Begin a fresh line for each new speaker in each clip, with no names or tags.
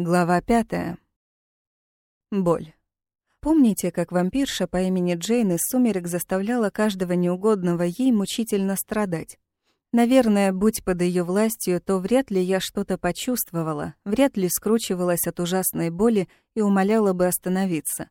Глава пятая. Боль. Помните, как вампирша по имени Джейн из «Сумерек» заставляла каждого неугодного ей мучительно страдать? Наверное, будь под ее властью, то вряд ли я что-то почувствовала, вряд ли скручивалась от ужасной боли и умоляла бы остановиться.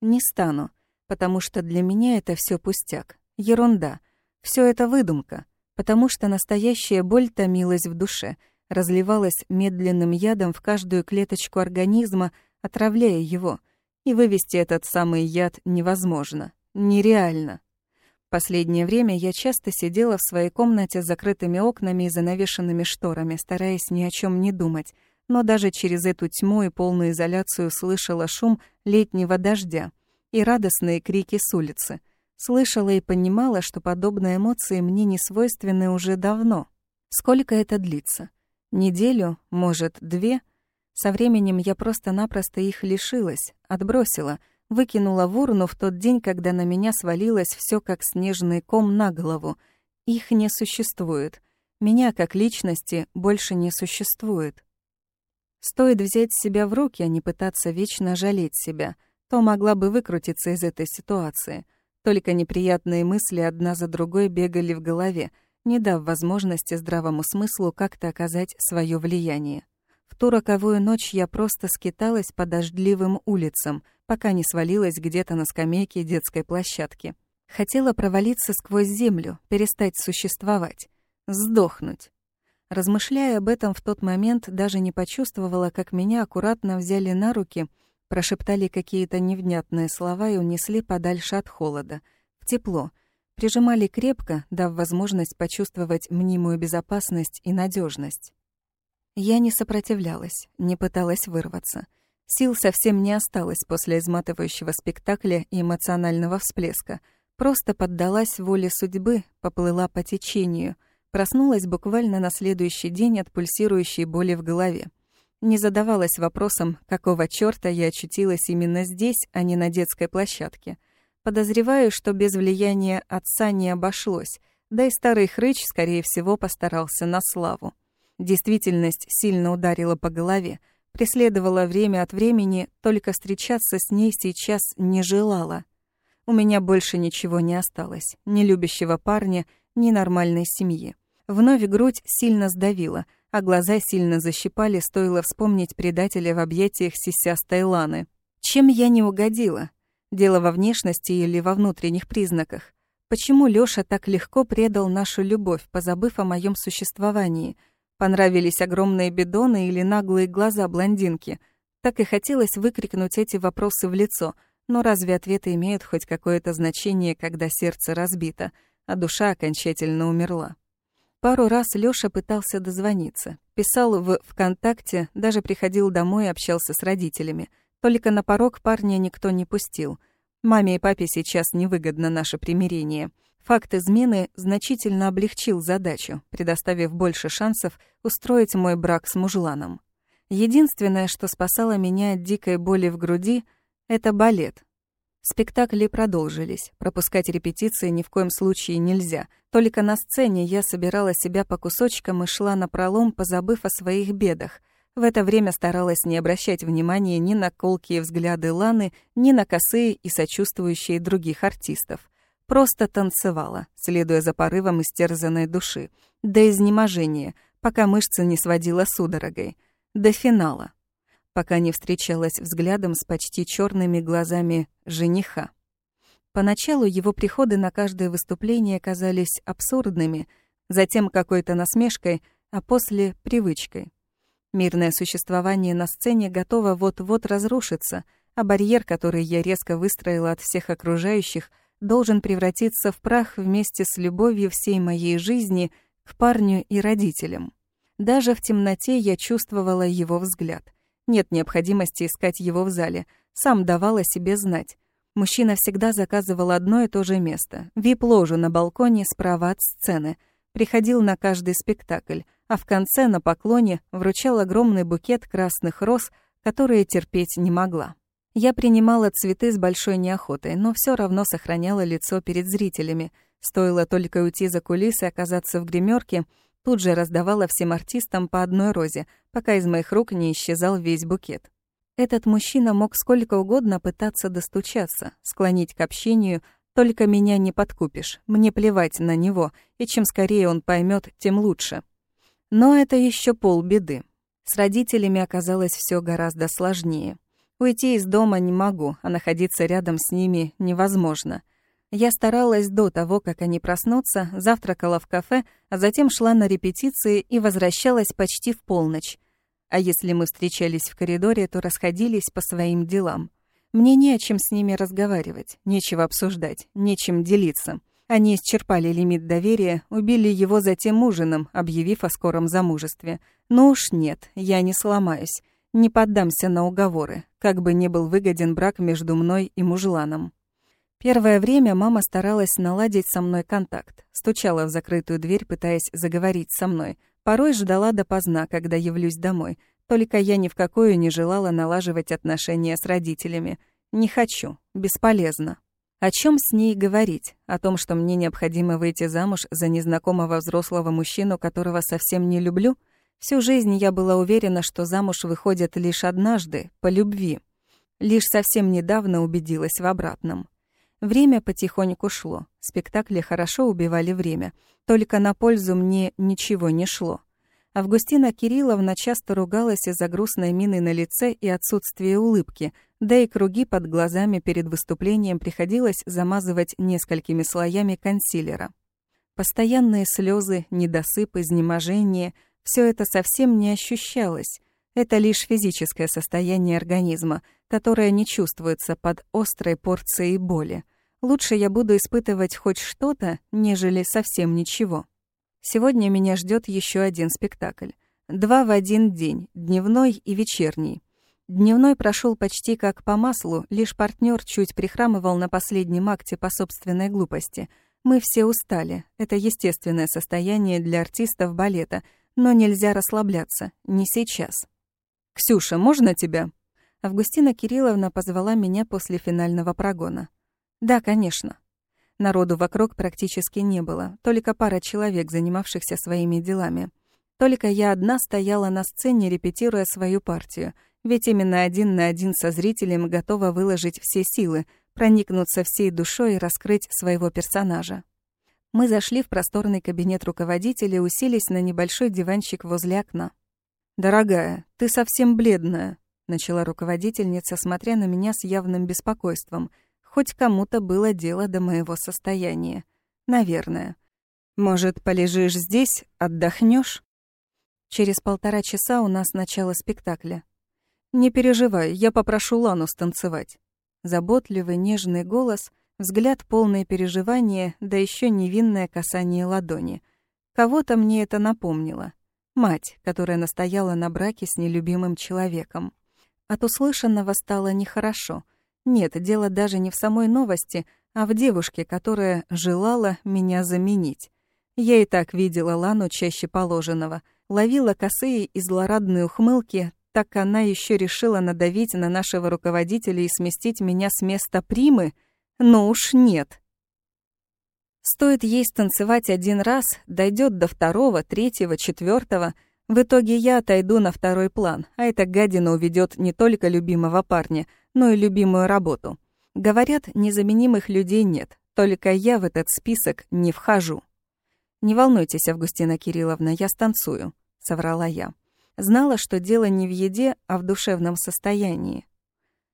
Не стану, потому что для меня это все пустяк, ерунда. Все это выдумка, потому что настоящая боль томилась в душе — разливалась медленным ядом в каждую клеточку организма, отравляя его. И вывести этот самый яд невозможно. Нереально. Последнее время я часто сидела в своей комнате с закрытыми окнами и занавешенными шторами, стараясь ни о чем не думать, но даже через эту тьму и полную изоляцию слышала шум летнего дождя и радостные крики с улицы. Слышала и понимала, что подобные эмоции мне не свойственны уже давно. Сколько это длится? Неделю, может, две. Со временем я просто-напросто их лишилась, отбросила, выкинула в урну в тот день, когда на меня свалилось все как снежный ком на голову. Их не существует. Меня как личности больше не существует. Стоит взять себя в руки, а не пытаться вечно жалеть себя, то могла бы выкрутиться из этой ситуации. Только неприятные мысли одна за другой бегали в голове — не дав возможности здравому смыслу как-то оказать свое влияние. В ту роковую ночь я просто скиталась по дождливым улицам, пока не свалилась где-то на скамейке детской площадки. Хотела провалиться сквозь землю, перестать существовать, сдохнуть. Размышляя об этом в тот момент, даже не почувствовала, как меня аккуратно взяли на руки, прошептали какие-то невнятные слова и унесли подальше от холода, в тепло, прижимали крепко, дав возможность почувствовать мнимую безопасность и надежность. Я не сопротивлялась, не пыталась вырваться. Сил совсем не осталось после изматывающего спектакля и эмоционального всплеска. Просто поддалась воле судьбы, поплыла по течению, проснулась буквально на следующий день от пульсирующей боли в голове. Не задавалась вопросом, какого чёрта я очутилась именно здесь, а не на детской площадке — Подозреваю, что без влияния отца не обошлось, да и старый хрыч, скорее всего, постарался на славу. Действительность сильно ударила по голове, преследовала время от времени, только встречаться с ней сейчас не желала. У меня больше ничего не осталось, ни любящего парня, ни нормальной семьи. Вновь грудь сильно сдавила, а глаза сильно защипали, стоило вспомнить предателя в объятиях сисястой Ланы. Чем я не угодила? Дело во внешности или во внутренних признаках. Почему Лёша так легко предал нашу любовь, позабыв о моем существовании? Понравились огромные бидоны или наглые глаза блондинки? Так и хотелось выкрикнуть эти вопросы в лицо, но разве ответы имеют хоть какое-то значение, когда сердце разбито, а душа окончательно умерла? Пару раз Лёша пытался дозвониться. Писал в ВКонтакте, даже приходил домой и общался с родителями — только на порог парня никто не пустил. Маме и папе сейчас невыгодно наше примирение. Факт измены значительно облегчил задачу, предоставив больше шансов устроить мой брак с мужланом. Единственное, что спасало меня от дикой боли в груди, это балет. Спектакли продолжились. Пропускать репетиции ни в коем случае нельзя. Только на сцене я собирала себя по кусочкам и шла на пролом, позабыв о своих бедах. В это время старалась не обращать внимания ни на колкие взгляды Ланы, ни на косые и сочувствующие других артистов. Просто танцевала, следуя за порывом истерзанной души. До изнеможения, пока мышцы не сводила судорогой. До финала. Пока не встречалась взглядом с почти черными глазами жениха. Поначалу его приходы на каждое выступление казались абсурдными, затем какой-то насмешкой, а после — привычкой. Мирное существование на сцене готово вот-вот разрушиться, а барьер, который я резко выстроила от всех окружающих, должен превратиться в прах вместе с любовью всей моей жизни к парню и родителям. Даже в темноте я чувствовала его взгляд. Нет необходимости искать его в зале, сам давал о себе знать. Мужчина всегда заказывал одно и то же место — вип-ложу на балконе справа от сцены. Приходил на каждый спектакль — а в конце на поклоне вручал огромный букет красных роз, которые терпеть не могла. Я принимала цветы с большой неохотой, но все равно сохраняла лицо перед зрителями. Стоило только уйти за кулисы и оказаться в гримерке, Тут же раздавала всем артистам по одной розе, пока из моих рук не исчезал весь букет. Этот мужчина мог сколько угодно пытаться достучаться, склонить к общению, только меня не подкупишь, мне плевать на него, и чем скорее он поймет, тем лучше. Но это еще полбеды. С родителями оказалось все гораздо сложнее. Уйти из дома не могу, а находиться рядом с ними невозможно. Я старалась до того, как они проснутся, завтракала в кафе, а затем шла на репетиции и возвращалась почти в полночь. А если мы встречались в коридоре, то расходились по своим делам. Мне не о чем с ними разговаривать, нечего обсуждать, нечем делиться. Они исчерпали лимит доверия, убили его затем ужином, объявив о скором замужестве. Но уж нет, я не сломаюсь, не поддамся на уговоры, как бы ни был выгоден брак между мной и мужланом. Первое время мама старалась наладить со мной контакт. Стучала в закрытую дверь, пытаясь заговорить со мной. Порой ждала допоздна, когда явлюсь домой. Только я ни в какую не желала налаживать отношения с родителями. Не хочу. Бесполезно. О чем с ней говорить? О том, что мне необходимо выйти замуж за незнакомого взрослого мужчину, которого совсем не люблю? Всю жизнь я была уверена, что замуж выходят лишь однажды, по любви. Лишь совсем недавно убедилась в обратном. Время потихоньку шло. Спектакли хорошо убивали время. Только на пользу мне ничего не шло. Августина Кирилловна часто ругалась из-за грустной мины на лице и отсутствия улыбки, да и круги под глазами перед выступлением приходилось замазывать несколькими слоями консилера. Постоянные слезы, недосып, изнеможение — все это совсем не ощущалось. Это лишь физическое состояние организма, которое не чувствуется под острой порцией боли. Лучше я буду испытывать хоть что-то, нежели совсем ничего. Сегодня меня ждет еще один спектакль. Два в один день, дневной и вечерний. Дневной прошел почти как по маслу, лишь партнер чуть прихрамывал на последнем акте по собственной глупости. Мы все устали. Это естественное состояние для артистов балета, но нельзя расслабляться. Не сейчас. «Ксюша, можно тебя?» Августина Кирилловна позвала меня после финального прогона. Да, конечно. Народу вокруг практически не было, только пара человек, занимавшихся своими делами. Только я одна стояла на сцене, репетируя свою партию, ведь именно один на один со зрителем готова выложить все силы, проникнуться всей душой и раскрыть своего персонажа. Мы зашли в просторный кабинет руководителя и уселись на небольшой диванчик возле окна. «Дорогая, ты совсем бледная», — начала руководительница, смотря на меня с явным беспокойством — Хоть кому-то было дело до моего состояния. Наверное. Может, полежишь здесь, отдохнешь? Через полтора часа у нас начало спектакля. Не переживай, я попрошу Лану станцевать. Заботливый, нежный голос, взгляд полное переживания, да еще невинное касание ладони. Кого-то мне это напомнило. Мать, которая настояла на браке с нелюбимым человеком. От услышанного стало нехорошо — нет, дело даже не в самой новости, а в девушке, которая желала меня заменить. Я и так видела Лану чаще положенного, ловила косые и злорадные ухмылки, так она еще решила надавить на нашего руководителя и сместить меня с места примы? Но уж нет. Стоит ей станцевать один раз, дойдет до второго, третьего, четвертого. В итоге я отойду на второй план, а эта гадина уведет не только любимого парня — но и любимую работу. Говорят, незаменимых людей нет, только я в этот список не вхожу. «Не волнуйтесь, Августина Кирилловна, я станцую», — соврала я. Знала, что дело не в еде, а в душевном состоянии.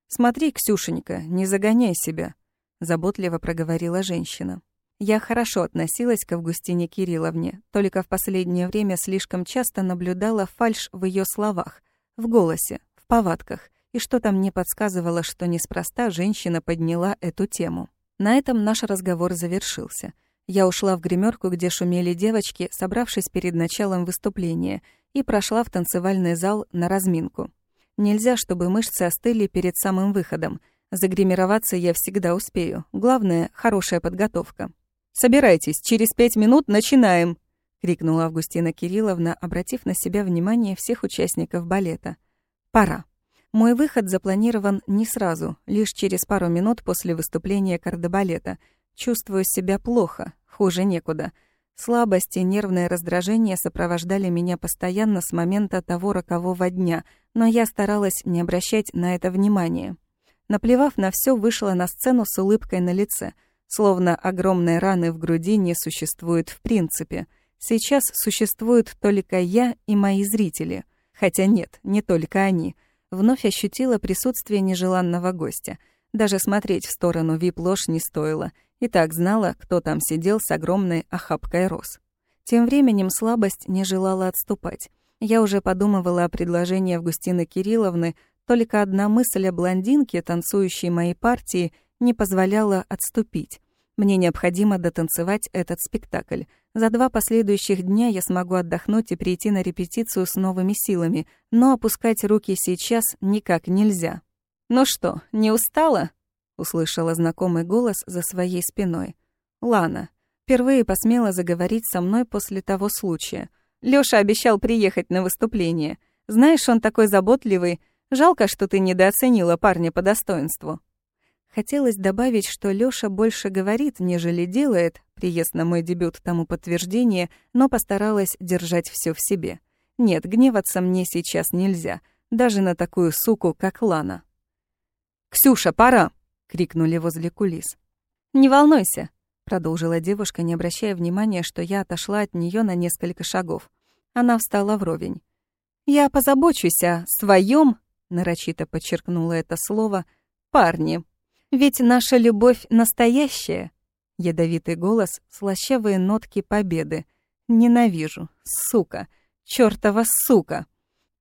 «Смотри, Ксюшенька, не загоняй себя», — заботливо проговорила женщина. Я хорошо относилась к Августине Кирилловне, только в последнее время слишком часто наблюдала фальшь в ее словах, в голосе, в повадках, и что-то мне подсказывало, что неспроста женщина подняла эту тему. На этом наш разговор завершился. Я ушла в гримерку, где шумели девочки, собравшись перед началом выступления, и прошла в танцевальный зал на разминку. Нельзя, чтобы мышцы остыли перед самым выходом. Загримироваться я всегда успею. Главное — хорошая подготовка. «Собирайтесь, через пять минут начинаем!» — крикнула Августина Кирилловна, обратив на себя внимание всех участников балета. «Пора». Мой выход запланирован не сразу, лишь через пару минут после выступления кардебалета. Чувствую себя плохо, хуже некуда. Слабость и нервное раздражение сопровождали меня постоянно с момента того рокового дня, но я старалась не обращать на это внимания. Наплевав на все, вышла на сцену с улыбкой на лице, словно огромной раны в груди не существует в принципе. Сейчас существуют только я и мои зрители. Хотя нет, не только они. Вновь ощутила присутствие нежеланного гостя. Даже смотреть в сторону вип-ложь не стоило — и так знала, кто там сидел с огромной охапкой роз. Тем временем слабость не желала отступать. Я уже подумывала о предложении Августины Кирилловны, только одна мысль о блондинке, танцующей моей партии, не позволяла отступить. Мне необходимо дотанцевать этот спектакль. За два последующих дня я смогу отдохнуть и прийти на репетицию с новыми силами, но опускать руки сейчас никак нельзя. «Ну что, не устала?» Услышала знакомый голос за своей спиной. Лана. Впервые посмела заговорить со мной после того случая. Лёша обещал приехать на выступление. Знаешь, он такой заботливый. Жалко, что ты недооценила парня по достоинству. Хотелось добавить, что Лёша больше говорит, нежели делает, приезд на мой дебют тому подтверждение, но постаралась держать всё в себе. Нет, гневаться мне сейчас нельзя, даже на такую суку, как Лана. «Ксюша, пора!» — крикнули возле кулис. «Не волнуйся», — продолжила девушка, не обращая внимания, что я отошла от нее на несколько шагов. Она встала вровень. «Я позабочусь о своем, нарочито подчеркнула это слово, — «парне. Ведь наша любовь настоящая». Ядовитый голос, слащавые нотки победы. «Ненавижу. Сука. Чёртова сука.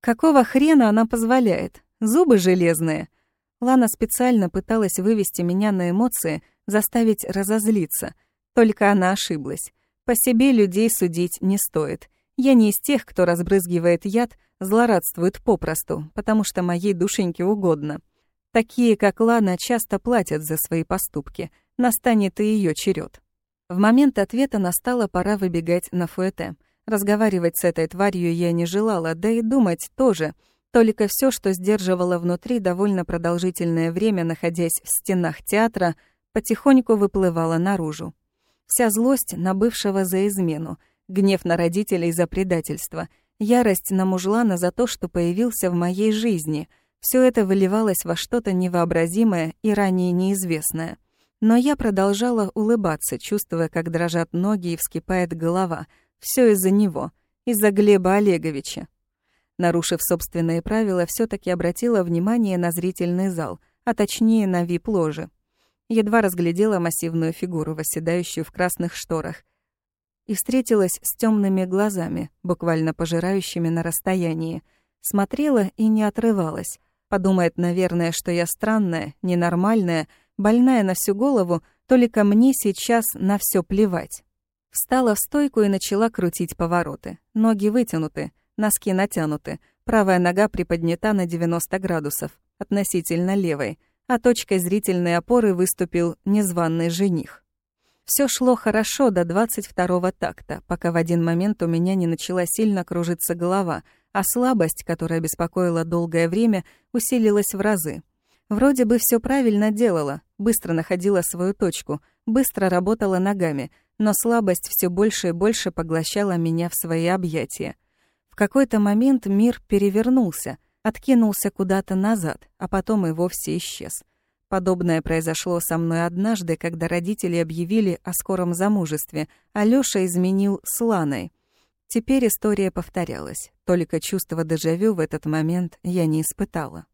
Какого хрена она позволяет? Зубы железные. Лана специально пыталась вывести меня на эмоции, заставить разозлиться. Только она ошиблась. По себе людей судить не стоит. Я не из тех, кто разбрызгивает яд, злорадствует попросту, потому что моей душеньке угодно. Такие, как Лана, часто платят за свои поступки. Настанет и ее черед. В момент ответа настала пора выбегать на фуэте. Разговаривать с этой тварью я не желала, да и думать тоже — только все, что сдерживало внутри довольно продолжительное время, находясь в стенах театра, потихоньку выплывало наружу. Вся злость на бывшего за измену, гнев на родителей за предательство, ярость на мужлана за то, что появился в моей жизни — все это выливалось во что-то невообразимое и ранее неизвестное. Но я продолжала улыбаться, чувствуя, как дрожат ноги и вскипает голова. Все из-за него, из-за Глеба Олеговича. Нарушив собственные правила, все таки обратила внимание на зрительный зал, а точнее на вип-ложе. Едва разглядела массивную фигуру, восседающую в красных шторах, и встретилась с темными глазами, буквально пожирающими на расстоянии. Смотрела и не отрывалась. Подумает, наверное, что я странная, ненормальная, больная на всю голову, только мне сейчас на все плевать. Встала в стойку и начала крутить повороты. Ноги вытянуты, Носки натянуты, правая нога приподнята на 90 градусов, относительно левой, а точкой зрительной опоры выступил незваный жених. Все шло хорошо до 22-го такта, пока в один момент у меня не начала сильно кружиться голова, а слабость, которая беспокоила долгое время, усилилась в разы. Вроде бы все правильно делала, быстро находила свою точку, быстро работала ногами, но слабость все больше и больше поглощала меня в свои объятия. В какой-то момент мир перевернулся, откинулся куда-то назад, а потом и вовсе исчез. Подобное произошло со мной однажды, когда родители объявили о скором замужестве, а Лёша изменил с Ланой. Теперь история повторялась, только чувство дежавю в этот момент я не испытала.